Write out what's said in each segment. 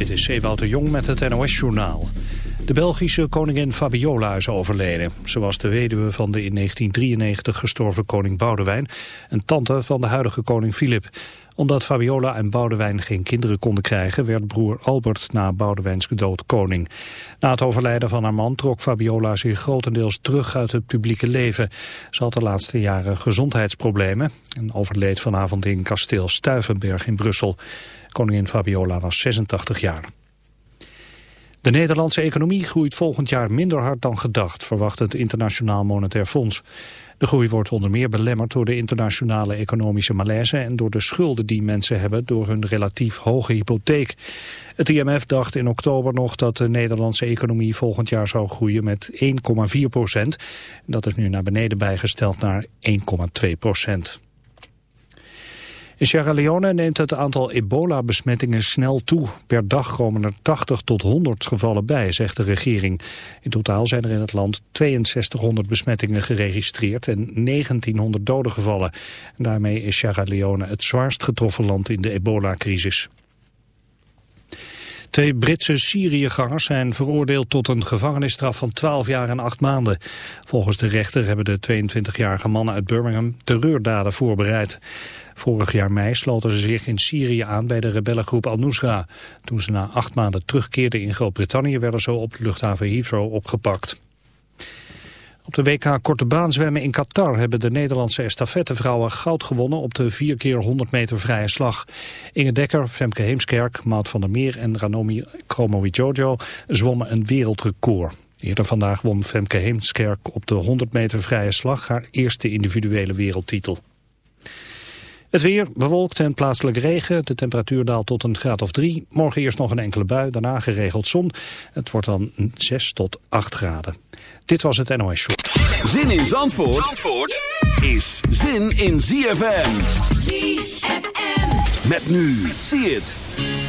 Dit is Ewout de Jong met het NOS-journaal. De Belgische koningin Fabiola is overleden. Ze was de weduwe van de in 1993 gestorven koning Boudewijn... en tante van de huidige koning Filip. Omdat Fabiola en Boudewijn geen kinderen konden krijgen... werd broer Albert na Boudewijns dood koning. Na het overlijden van haar man trok Fabiola zich grotendeels terug uit het publieke leven. Ze had de laatste jaren gezondheidsproblemen... en overleed vanavond in kasteel Stuivenberg in Brussel. Koningin Fabiola was 86 jaar. De Nederlandse economie groeit volgend jaar minder hard dan gedacht, verwacht het Internationaal Monetair Fonds. De groei wordt onder meer belemmerd door de internationale economische malaise en door de schulden die mensen hebben door hun relatief hoge hypotheek. Het IMF dacht in oktober nog dat de Nederlandse economie volgend jaar zou groeien met 1,4 procent. Dat is nu naar beneden bijgesteld naar 1,2 procent. In Sierra Leone neemt het aantal ebola-besmettingen snel toe. Per dag komen er 80 tot 100 gevallen bij, zegt de regering. In totaal zijn er in het land 6200 besmettingen geregistreerd en 1900 doden gevallen. En daarmee is Sierra Leone het zwaarst getroffen land in de ebola-crisis. Twee Britse Syriëgangers zijn veroordeeld tot een gevangenisstraf van 12 jaar en 8 maanden. Volgens de rechter hebben de 22-jarige mannen uit Birmingham terreurdaden voorbereid. Vorig jaar mei sloten ze zich in Syrië aan bij de rebellengroep Al-Nusra. Toen ze na acht maanden terugkeerden in Groot-Brittannië werden ze op luchthaven Heathrow opgepakt. Op de WK Korte Baan zwemmen in Qatar hebben de Nederlandse estafettevrouwen goud gewonnen op de 4 keer 100 meter vrije slag. Inge Dekker, Femke Heemskerk, Maat van der Meer en Ranomi Jojo zwommen een wereldrecord. Eerder vandaag won Femke Heemskerk op de 100 meter vrije slag haar eerste individuele wereldtitel. Het weer bewolkt en plaatselijk regen. De temperatuur daalt tot een graad of drie. Morgen eerst nog een enkele bui, daarna geregeld zon. Het wordt dan 6 tot 8 graden. Dit was het NOS Show. Zin in Zandvoort, Zandvoort is zin in ZFM. ZFM. Met nu, zie het.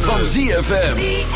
Van ZFM.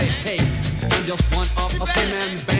what it takes. I'm just one of a three-man band,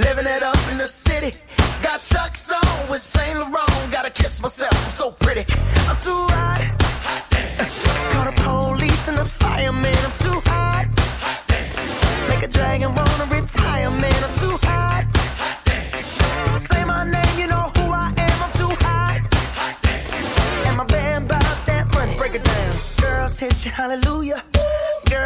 Living it up in the city. Got Chuck's on with Saint Laurent. Gotta kiss myself, I'm so pretty. I'm too hot. hot uh, call the police and the fireman. I'm too hot. hot Make a dragon wanna retire, man. I'm too hot. hot Say my name, you know who I am. I'm too hot. hot and my band bout that money. Break it down. Girls hit you, hallelujah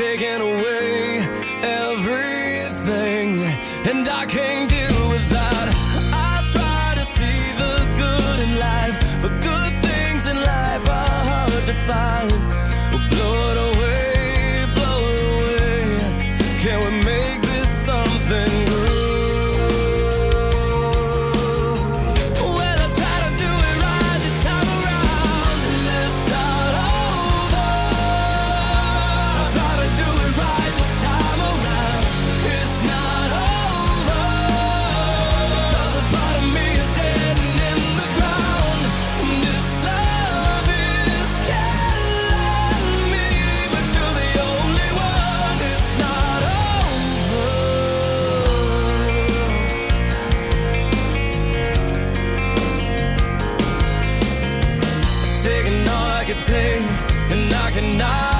Taking. away not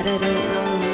But I don't know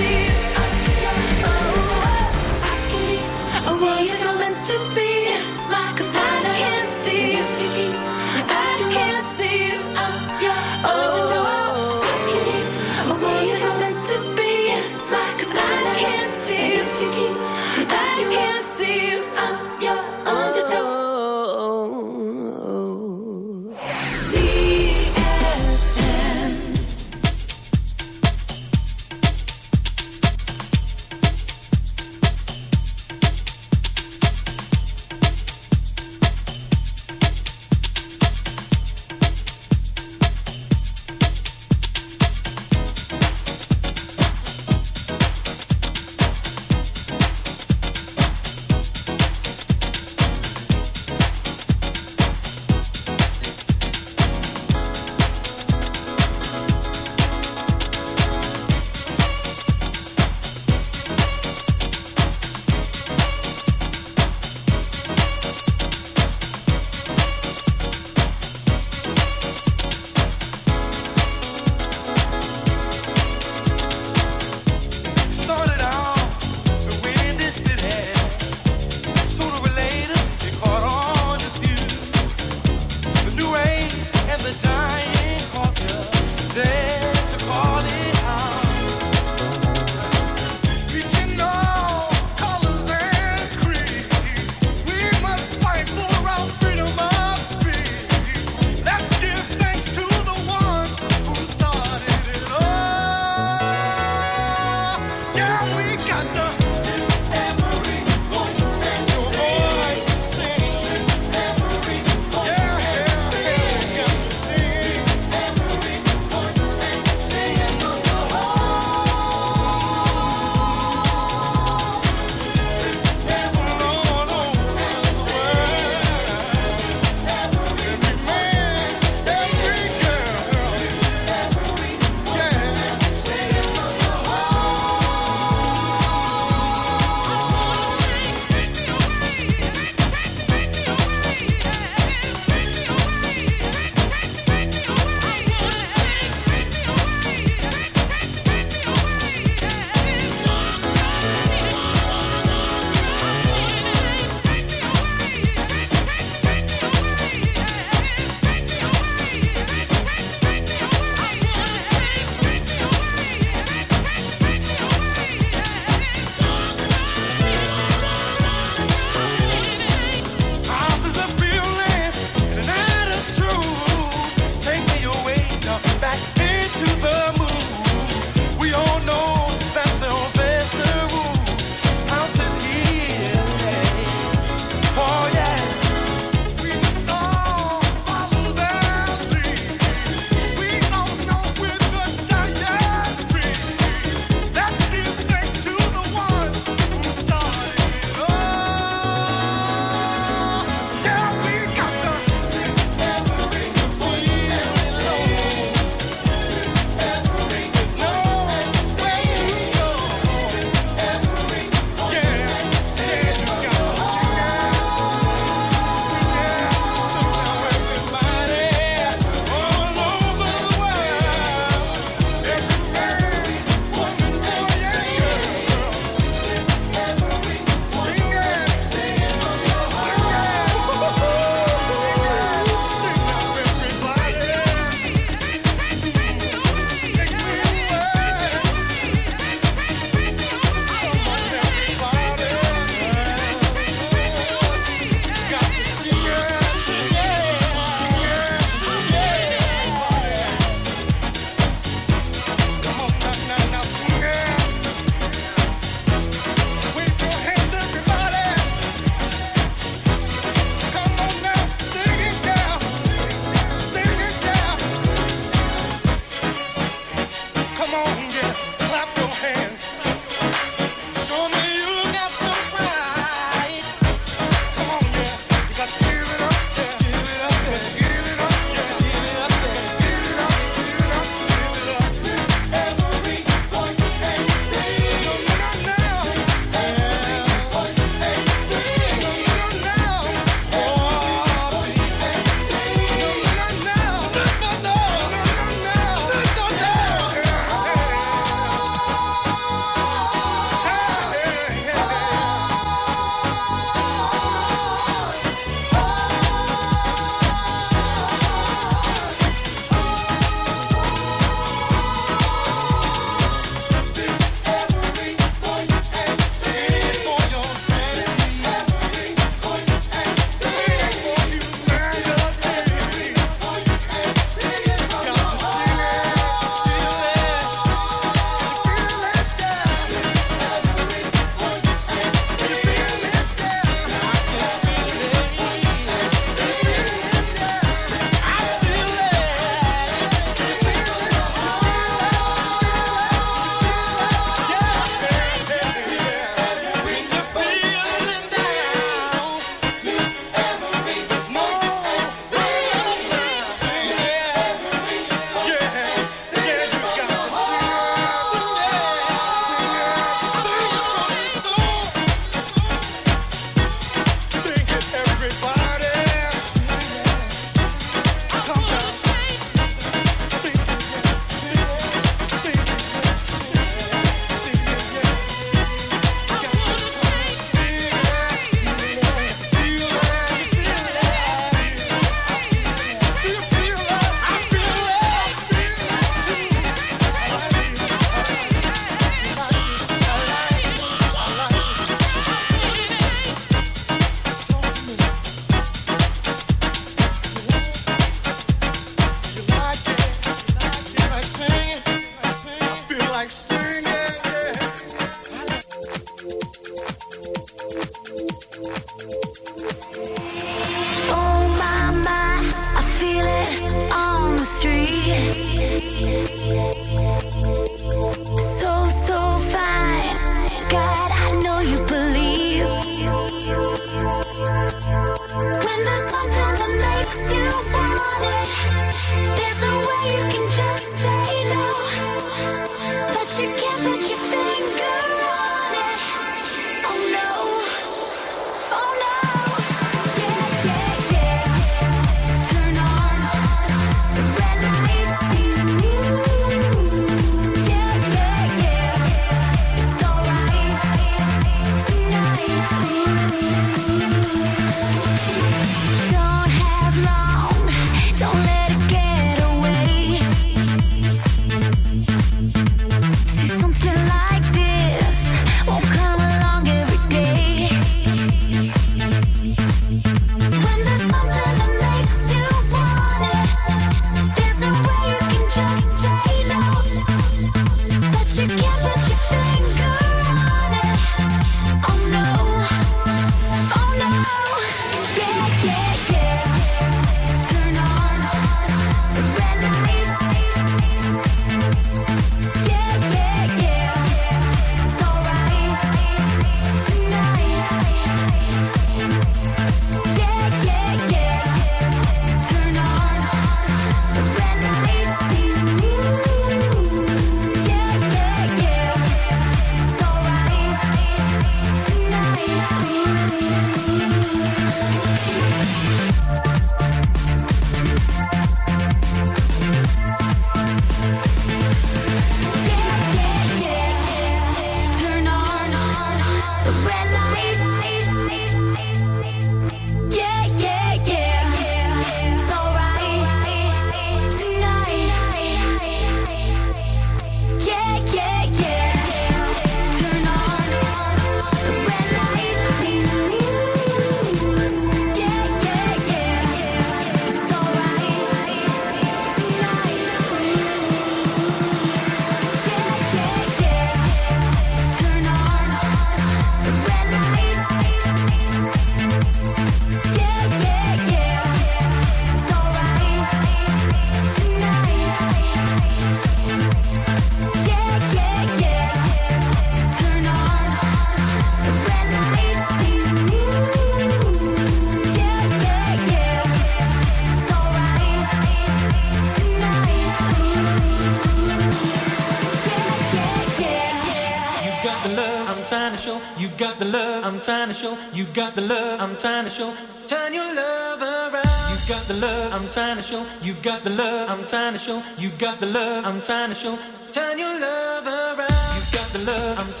You got the love I'm trying to show. Turn your love around. You got the love I'm trying to show. You got the love I'm trying to show. You got the love I'm trying to show. Turn your love around. You got the love I'm